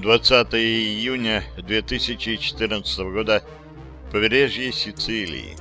20 июня 2014 года. Побережье Сицилии.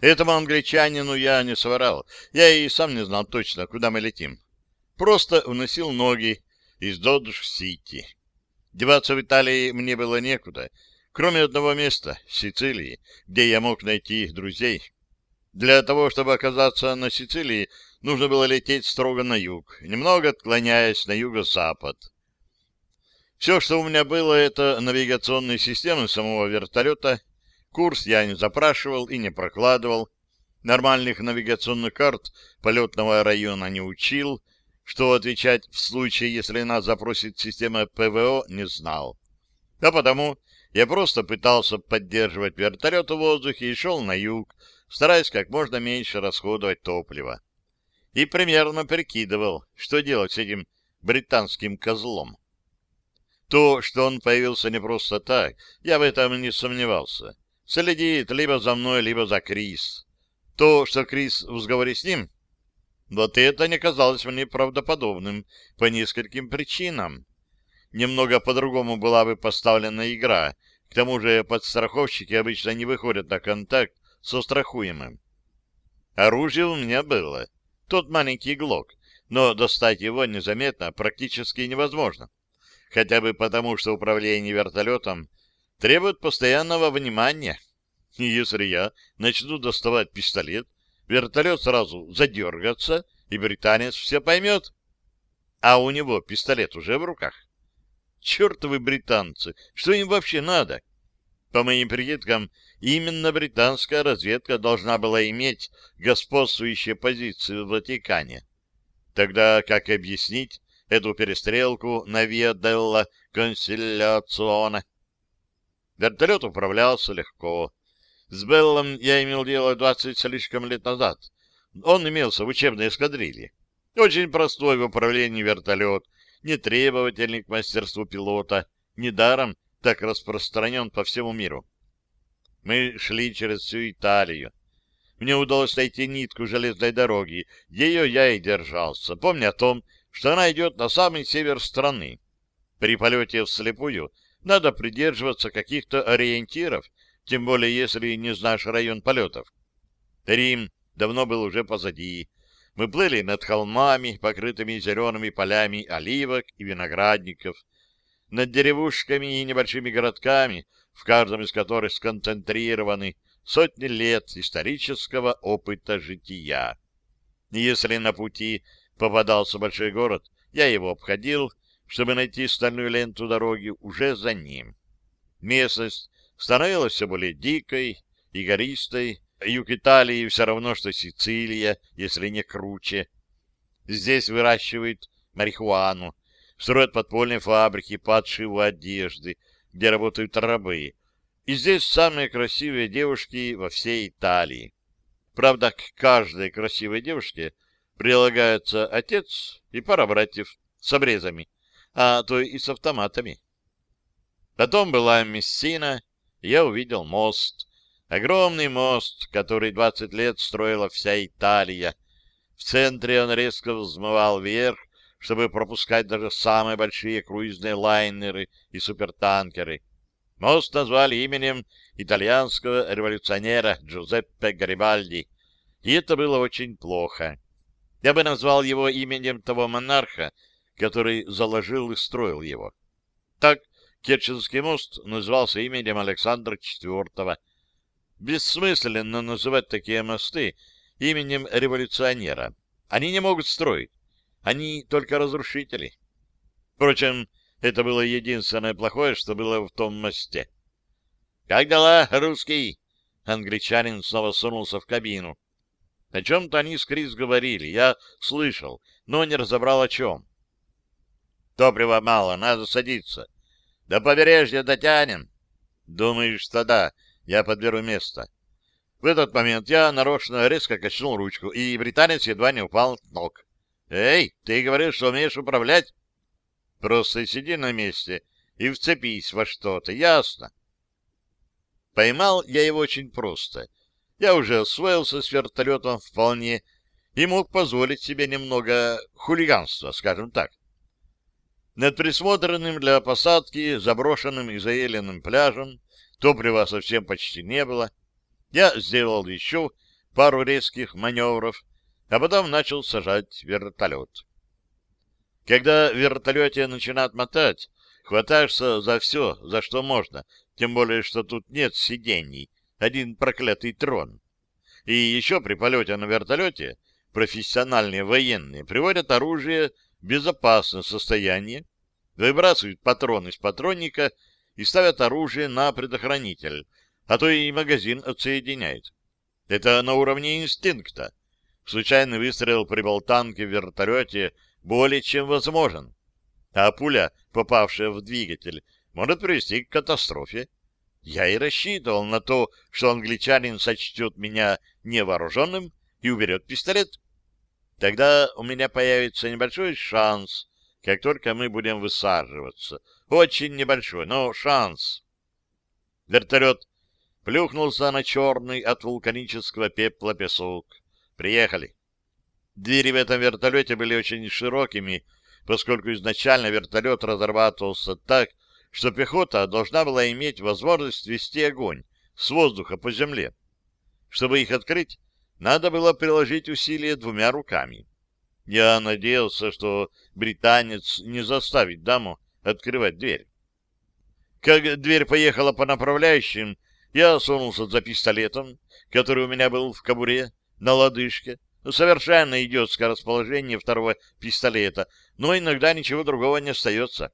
Этому англичанину я не соврал. Я и сам не знал точно, куда мы летим. Просто уносил ноги из Додж-Сити. Деваться в Италии мне было некуда, кроме одного места — Сицилии, где я мог найти друзей. Для того, чтобы оказаться на Сицилии, нужно было лететь строго на юг, немного отклоняясь на юго-запад. Все, что у меня было, это навигационные системы самого вертолета. Курс я не запрашивал и не прокладывал. Нормальных навигационных карт полетного района не учил, что отвечать в случае, если нас запросит система ПВО, не знал. А потому я просто пытался поддерживать вертолет в воздухе и шел на юг, стараясь как можно меньше расходовать топливо. И примерно прикидывал, что делать с этим британским козлом. То, что он появился не просто так, я в этом не сомневался. Следит либо за мной, либо за Крис. То, что Крис в сговоре с ним, вот это не казалось мне правдоподобным по нескольким причинам. Немного по-другому была бы поставлена игра. К тому же подстраховщики обычно не выходят на контакт со страхуемым. Оружие у меня было. Тот маленький глок, но достать его незаметно практически невозможно. Хотя бы потому, что управление вертолетом требует постоянного внимания. И если я начну доставать пистолет, вертолет сразу задергается, и британец все поймет. А у него пистолет уже в руках. Чертовы британцы! Что им вообще надо? По моим прикидкам, именно британская разведка должна была иметь господствующие позиции в Ватикане. Тогда как объяснить эту перестрелку на Виа Делла Консилляциона? Вертолет управлялся легко. С Беллом я имел дело двадцать слишком лет назад. Он имелся в учебной эскадрилье. Очень простой в управлении вертолет, нетребовательный к мастерству пилота, недаром так распространен по всему миру. Мы шли через всю Италию. Мне удалось найти нитку железной дороги. Ее я и держался, помня о том, что она идет на самый север страны. При полете вслепую надо придерживаться каких-то ориентиров, тем более если не знаешь район полетов. Рим давно был уже позади. Мы плыли над холмами, покрытыми зелеными полями оливок и виноградников, над деревушками и небольшими городками, в каждом из которых сконцентрированы сотни лет исторического опыта жития. Если на пути попадался большой город, я его обходил, чтобы найти стальную ленту дороги уже за ним. Местность становилась все более дикой и гористой, юг Италии все равно, что Сицилия, если не круче. Здесь выращивают марихуану, строят подпольные фабрики по одежды, где работают рабы. И здесь самые красивые девушки во всей Италии. Правда, к каждой красивой девушке прилагается отец и пара братьев с обрезами, а то и с автоматами. Потом была Мессина, я увидел мост. Огромный мост, который 20 лет строила вся Италия. В центре он резко взмывал вверх, чтобы пропускать даже самые большие круизные лайнеры и супертанкеры. Мост назвали именем итальянского революционера Джузеппе Гарибальди, и это было очень плохо. Я бы назвал его именем того монарха, который заложил и строил его. Так Керченский мост назывался именем Александра IV. Бессмысленно называть такие мосты именем революционера. Они не могут строить. Они только разрушители. Впрочем, это было единственное плохое, что было в том мосте. — Как дела, русский? Англичанин снова сунулся в кабину. О чем-то они с Крис говорили, я слышал, но не разобрал о чем. — Топлива мало, надо садиться. — До побережья дотянем. — Думаешь, что да, я подберу место. В этот момент я нарочно резко качнул ручку, и британец едва не упал ног. «Эй, ты говоришь, что умеешь управлять?» «Просто сиди на месте и вцепись во что-то, ясно?» Поймал я его очень просто. Я уже освоился с вертолетом вполне и мог позволить себе немного хулиганства, скажем так. Над присмотренным для посадки заброшенным и заеленным пляжем топлива совсем почти не было. Я сделал еще пару резких маневров, а потом начал сажать вертолет. Когда в вертолете начинают мотать, хватаешься за все, за что можно, тем более, что тут нет сидений, один проклятый трон. И еще при полете на вертолете профессиональные военные приводят оружие в безопасное состояние, выбрасывают патрон из патронника и ставят оружие на предохранитель, а то и магазин отсоединяет. Это на уровне инстинкта. Случайный выстрел при болтанке в вертолете более чем возможен, а пуля, попавшая в двигатель, может привести к катастрофе. Я и рассчитывал на то, что англичанин сочтет меня невооруженным и уберет пистолет. Тогда у меня появится небольшой шанс, как только мы будем высаживаться. Очень небольшой, но шанс. Вертолет плюхнулся на черный от вулканического пепла песок. Приехали. Двери в этом вертолете были очень широкими, поскольку изначально вертолет разрабатывался так, что пехота должна была иметь возможность вести огонь с воздуха по земле. Чтобы их открыть, надо было приложить усилия двумя руками. Я надеялся, что британец не заставит даму открывать дверь. Как дверь поехала по направляющим, я сунулся за пистолетом, который у меня был в кобуре, на лодыжке. Совершенно идиотское расположение второго пистолета, но иногда ничего другого не остается.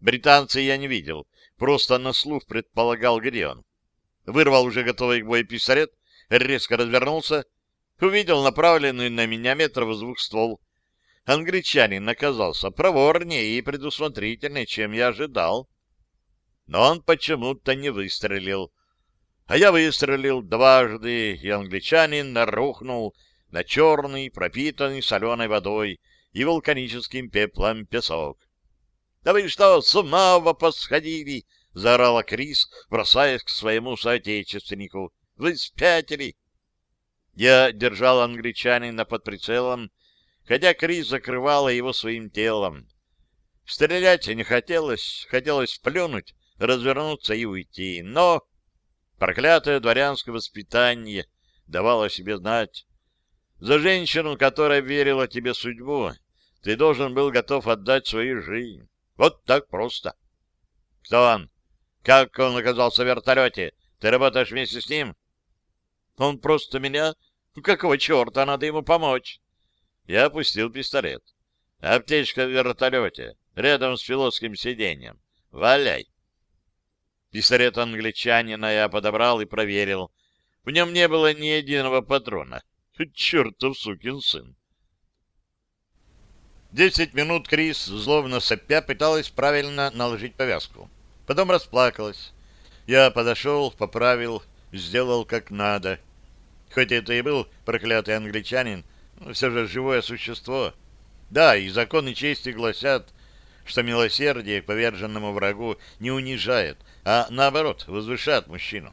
Британца я не видел, просто на слух предполагал, где он. Вырвал уже готовый к бою пистолет резко развернулся, увидел направленный на меня метров с ствол. Англичанин оказался проворнее и предусмотрительнее, чем я ожидал. Но он почему-то не выстрелил. А я выстрелил дважды, и англичанин нарухнул на черный, пропитанный соленой водой и вулканическим пеплом песок. — Да вы что, с ума посходили? — заорала Крис, бросаясь к своему соотечественнику. Вы спятили. Я держал англичанина под прицелом, хотя Крис закрывала его своим телом. Стрелять не хотелось, хотелось плюнуть, развернуться и уйти, но проклятое дворянское воспитание давало себе знать. За женщину, которая верила тебе судьбу, ты должен был готов отдать свою жизнь. Вот так просто. Кто он? Как он оказался в вертолете? Ты работаешь вместе с ним? Он просто меня... Ну, какого черта надо ему помочь? Я опустил пистолет. Аптечка в вертолете, рядом с пилотским сиденьем. Валяй. Пистолет англичанина я подобрал и проверил. В нем не было ни единого патрона. Чертов сукин сын. Десять минут Крис, зловно сопя, пыталась правильно наложить повязку. Потом расплакалась. Я подошел, поправил, сделал как надо. Хоть это и был проклятый англичанин, но все же живое существо. Да, и законы чести гласят, что милосердие к поверженному врагу не унижает, а наоборот возвышает мужчину.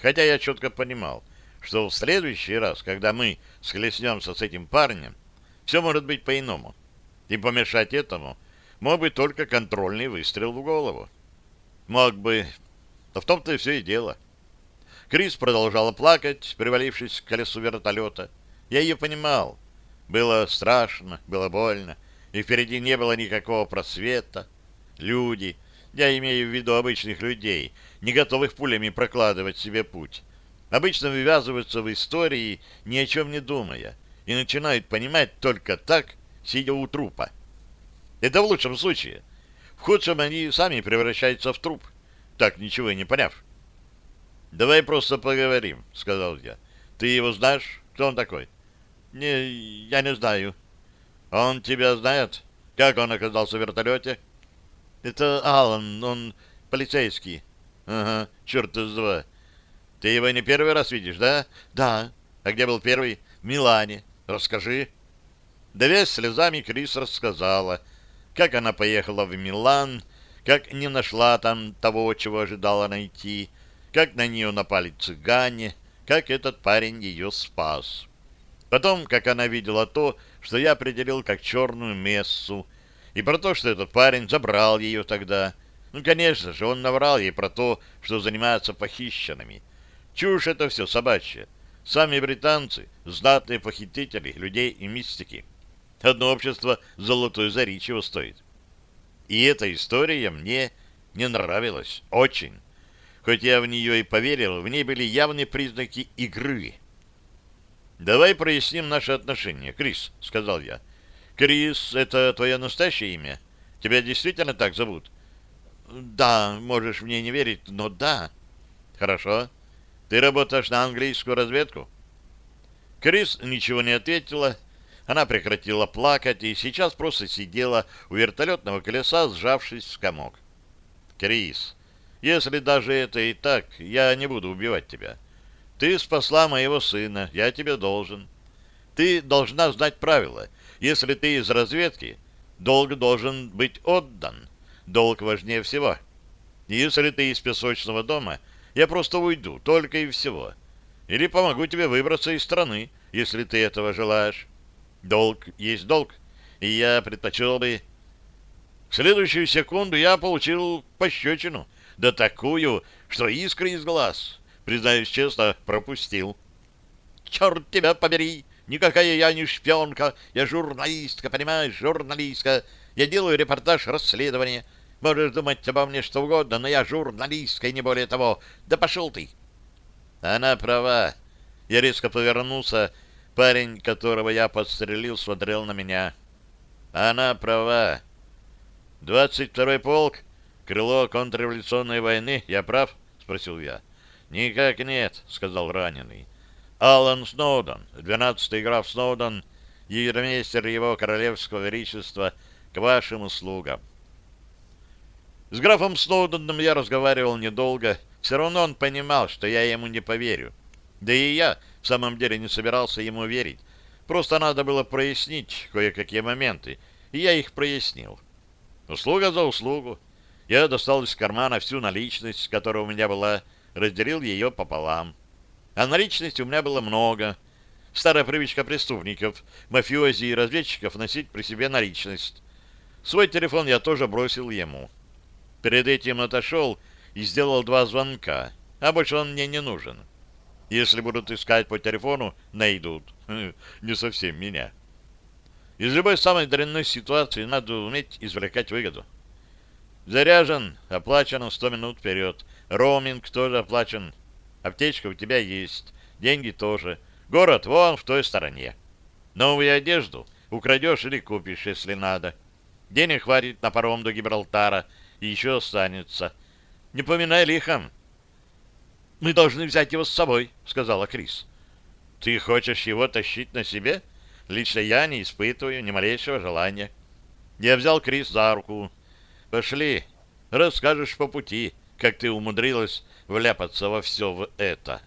Хотя я четко понимал, что в следующий раз, когда мы схлестнемся с этим парнем, все может быть по-иному. И помешать этому мог бы только контрольный выстрел в голову. Мог бы, но в том-то и все и дело. — Крис продолжала плакать, привалившись к колесу вертолета. Я ее понимал. Было страшно, было больно, и впереди не было никакого просвета. Люди, я имею в виду обычных людей, не готовых пулями прокладывать себе путь, обычно вывязываются в истории, ни о чем не думая, и начинают понимать только так, сидя у трупа. Это в лучшем случае. В худшем они сами превращаются в труп, так ничего и не поняв. — Давай просто поговорим, — сказал я. — Ты его знаешь? Кто он такой? — Не, я не знаю. — Он тебя знает? Как он оказался в вертолете? — Это Алан, он полицейский. — Ага, черт из два. Ты его не первый раз видишь, да? — Да. А где был первый? — В Милане. Расскажи. Давясь слезами, Крис рассказала, как она поехала в Милан, как не нашла там того, чего ожидала найти, как на нее напали цыгане, как этот парень ее спас. Потом, как она видела то, что я определил как черную мессу, и про то, что этот парень забрал ее тогда. Ну, конечно же, он наврал ей про то, что занимается похищенными. Чушь это все собачья. Сами британцы — знатные похитители людей и мистики. Одно общество золотой зари чего стоит. И эта история мне не нравилась. Очень. Хоть я в нее и поверил, в ней были явные признаки игры. «Давай проясним наши отношения, Крис», — сказал я. «Крис — это твое настоящее имя? Тебя действительно так зовут?» «Да, можешь мне не верить, но да». «Хорошо. Ты работаешь на английскую разведку?» Крис ничего не ответила. Она прекратила плакать и сейчас просто сидела у вертолетного колеса, сжавшись в комок. «Крис, если даже это и так, я не буду убивать тебя. Ты спасла моего сына, я тебе должен. Ты должна знать правила. Если ты из разведки, долг должен быть отдан. Долг важнее всего. Если ты из песочного дома, я просто уйду, только и всего. Или помогу тебе выбраться из страны, если ты этого желаешь. Долг есть долг, и я предпочел бы... В следующую секунду я получил пощечину, да такую, что искры из глаз, признаюсь честно, пропустил. «Черт тебя побери! Никакая я не шпионка, я журналистка, понимаешь, журналистка. Я делаю репортаж, расследование. Можешь думать обо мне что угодно, но я журналистка и не более того. Да пошел ты!» Она права. Я резко повернулся. Парень, которого я подстрелил, смотрел на меня. Она права. Двадцать второй полк, крыло контрреволюционной войны, я прав? Спросил я. Никак нет, сказал раненый. Алан Сноуден, двенадцатый граф Сноуден, егермейстер его королевского величества, к вашим услугам. С графом Сноуденом я разговаривал недолго, все равно он понимал, что я ему не поверю. Да и я в самом деле не собирался ему верить. Просто надо было прояснить кое-какие моменты, и я их прояснил. Услуга за услугу. Я достал из кармана всю наличность, которая у меня была, разделил ее пополам. А наличности у меня было много. Старая привычка преступников, мафиози и разведчиков носить при себе наличность. Свой телефон я тоже бросил ему. Перед этим отошел и сделал два звонка, а больше он мне не нужен. Если будут искать по телефону, найдут. Не совсем меня. Из любой самой дрянной ситуации надо уметь извлекать выгоду. Заряжен, оплачено сто минут вперед. Роуминг тоже оплачен. Аптечка у тебя есть. Деньги тоже. Город вон в той стороне. Новую одежду украдешь или купишь, если надо. Денег хватит на паром до Гибралтара и еще останется. Не поминай лихом. «Мы должны взять его с собой», — сказала Крис. «Ты хочешь его тащить на себе? Лично я не испытываю ни малейшего желания». Я взял Крис за руку. «Пошли, расскажешь по пути, как ты умудрилась вляпаться во все в это».